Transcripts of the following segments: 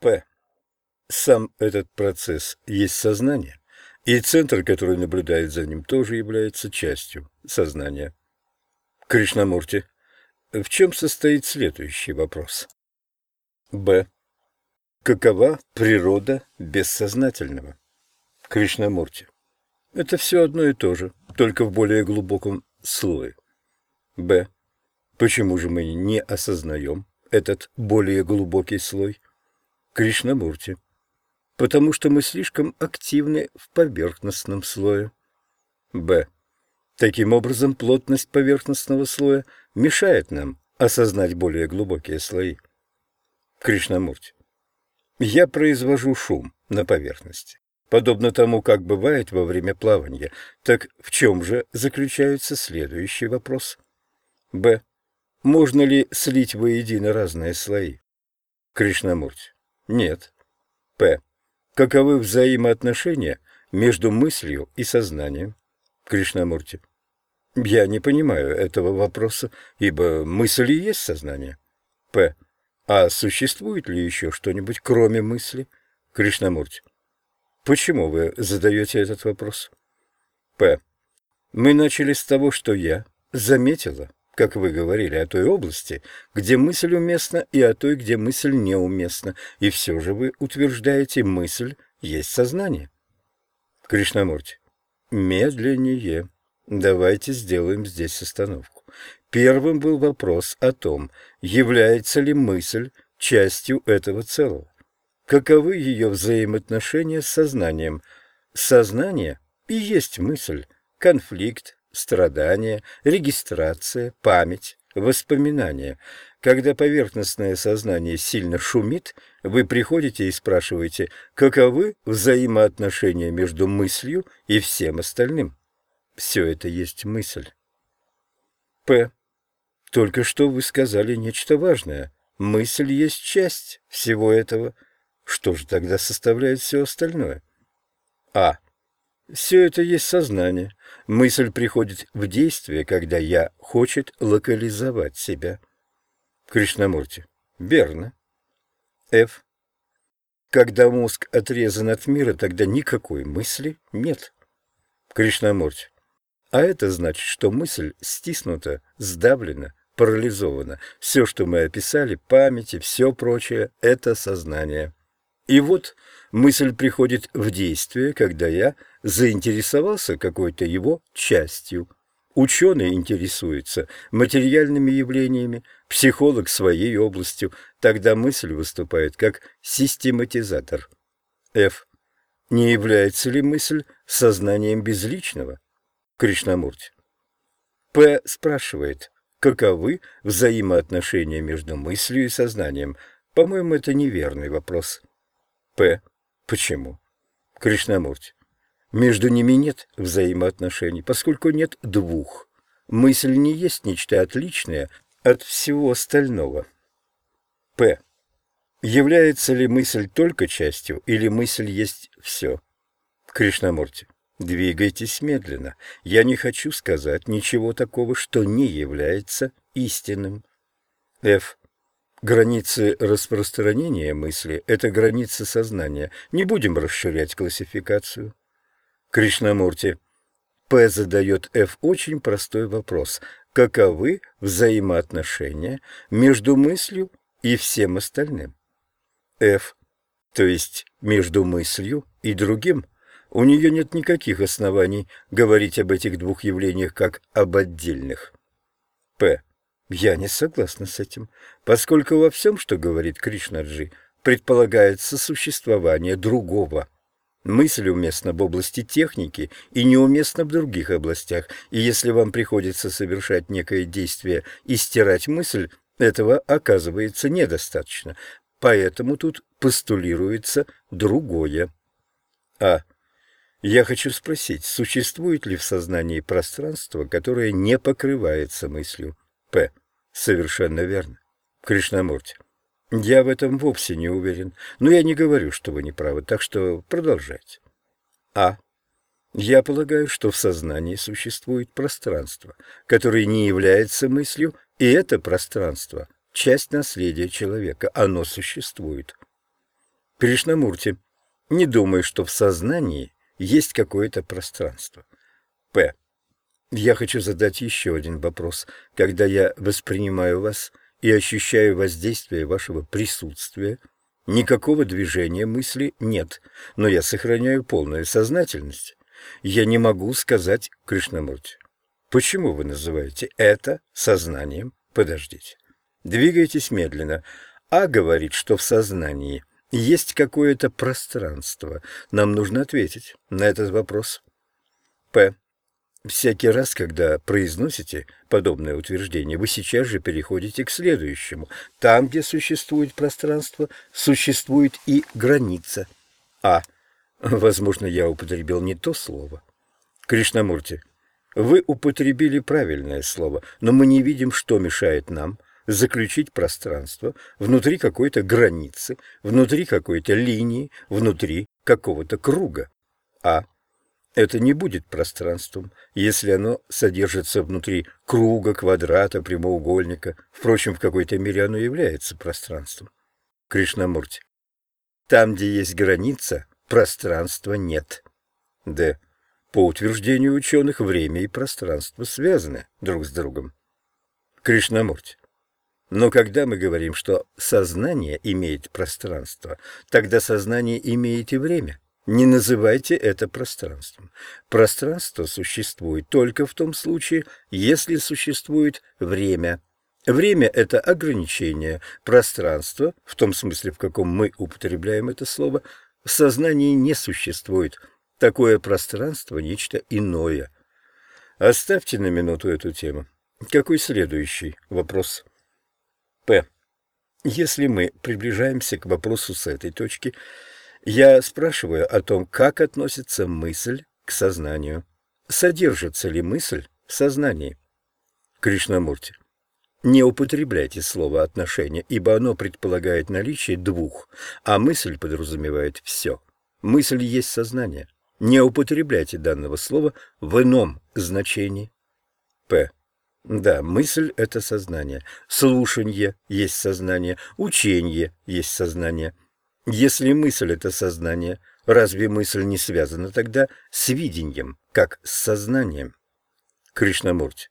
П. Сам этот процесс есть сознание, и центр, который наблюдает за ним, тоже является частью сознания. Кришнамурти. В чем состоит следующий вопрос? Б. Какова природа бессознательного? Кришнамурти. Это все одно и то же, только в более глубоком слое. Б. Почему же мы не осознаем этот более глубокий слой? Кришнамурти. Потому что мы слишком активны в поверхностном слое. Б. Таким образом, плотность поверхностного слоя мешает нам осознать более глубокие слои. Кришнамурти. Я произвожу шум на поверхности, подобно тому, как бывает во время плавания. Так в чем же заключается следующий вопрос? Б. Можно ли слить воедино разные слои? Кришнамурти. Нет. П. Каковы взаимоотношения между мыслью и сознанием? Кришнамурти. Я не понимаю этого вопроса, ибо мысль и есть сознание. П. А существует ли еще что-нибудь, кроме мысли? Кришнамурти. Почему вы задаете этот вопрос? П. Мы начали с того, что я заметила как вы говорили, о той области, где мысль уместна, и о той, где мысль неуместна, и все же вы утверждаете, мысль есть сознание. Кришнамурти, медленнее. Давайте сделаем здесь остановку. Первым был вопрос о том, является ли мысль частью этого целого. Каковы ее взаимоотношения с сознанием? Сознание и есть мысль, конфликт, страдания, регистрация, память, воспоминания. Когда поверхностное сознание сильно шумит, вы приходите и спрашиваете, каковы взаимоотношения между мыслью и всем остальным. Все это есть мысль. П. Только что вы сказали нечто важное. Мысль есть часть всего этого. Что же тогда составляет все остальное? А. Все это есть сознание. Мысль приходит в действие, когда «я» хочет локализовать себя. Кришнамурти. Верно. Ф. Когда мозг отрезан от мира, тогда никакой мысли нет. Кришнамурти. А это значит, что мысль стиснута, сдавлена, парализована. Все, что мы описали, память и все прочее – это сознание. И вот мысль приходит в действие, когда я заинтересовался какой-то его частью. Ученый интересуется материальными явлениями, психолог своей областью, тогда мысль выступает как систематизатор. Ф. Не является ли мысль сознанием безличного? Кришнамурти. П. спрашивает, каковы взаимоотношения между мыслью и сознанием. По-моему, это неверный вопрос. П. Почему? Кришнамурти. Между ними нет взаимоотношений, поскольку нет двух. Мысль не есть нечто отличное от всего остального. П. Является ли мысль только частью, или мысль есть все? Кришнамурти. Двигайтесь медленно. Я не хочу сказать ничего такого, что не является истинным. Ф. Границы распространения мысли – это границы сознания. Не будем расширять классификацию. Кришнамурти. П задает Ф очень простой вопрос. Каковы взаимоотношения между мыслью и всем остальным? Ф. То есть между мыслью и другим. У нее нет никаких оснований говорить об этих двух явлениях как об отдельных. П. Я не согласна с этим, поскольку во всем, что говорит Кришнаджи, предполагается существование другого. Мысль уместна в области техники и неуместна в других областях, и если вам приходится совершать некое действие и стирать мысль, этого оказывается недостаточно, поэтому тут постулируется другое. А. Я хочу спросить, существует ли в сознании пространство, которое не покрывается мыслью? П. Совершенно верно. Кришнамурти. Я в этом вовсе не уверен, но я не говорю, что вы не правы, так что продолжайте. А. Я полагаю, что в сознании существует пространство, которое не является мыслью, и это пространство – часть наследия человека, оно существует. Кришнамурти, не думай, что в сознании есть какое-то пространство. П. Я хочу задать еще один вопрос. Когда я воспринимаю вас и ощущаю воздействие вашего присутствия, никакого движения мысли нет, но я сохраняю полную сознательность. Я не могу сказать Кришнамурти. Почему вы называете это сознанием? Подождите. Двигайтесь медленно. А говорит, что в сознании есть какое-то пространство. Нам нужно ответить на этот вопрос. П. Всякий раз, когда произносите подобное утверждение, вы сейчас же переходите к следующему. Там, где существует пространство, существует и граница. А. Возможно, я употребил не то слово. Кришнамурти, вы употребили правильное слово, но мы не видим, что мешает нам заключить пространство внутри какой-то границы, внутри какой-то линии, внутри какого-то круга. А. Это не будет пространством, если оно содержится внутри круга, квадрата, прямоугольника. Впрочем, в какой-то мере оно является пространством. Кришнамурти. Там, где есть граница, пространства нет. Д. По утверждению ученых, время и пространство связаны друг с другом. Кришнамурти. Но когда мы говорим, что сознание имеет пространство, тогда сознание имеет и время. Не называйте это пространством. Пространство существует только в том случае, если существует время. Время – это ограничение. Пространство, в том смысле, в каком мы употребляем это слово, в сознании не существует – Такое пространство — нечто иное. Оставьте на минуту эту тему. Какой следующий вопрос? П. Если мы приближаемся к вопросу с этой точки, я спрашиваю о том, как относится мысль к сознанию. Содержится ли мысль в сознании? Кришнамурти. Не употребляйте слово «отношение», ибо оно предполагает наличие двух, а мысль подразумевает все. Мысль есть сознание. Не употребляйте данного слова в ином значении. П. Да, мысль — это сознание. Слушанье есть сознание. Учение есть сознание. Если мысль — это сознание, разве мысль не связана тогда с видением, как с сознанием? Кришнамурти,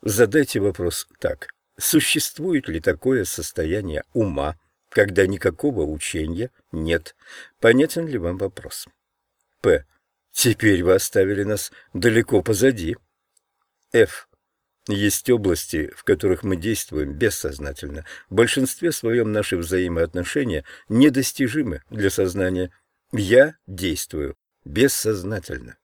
задайте вопрос так. Существует ли такое состояние ума, когда никакого учения нет? Понятен ли вам вопрос? П. Теперь вы оставили нас далеко позади. Ф. Есть области, в которых мы действуем бессознательно. В большинстве своем наши взаимоотношения недостижимы для сознания. Я действую бессознательно.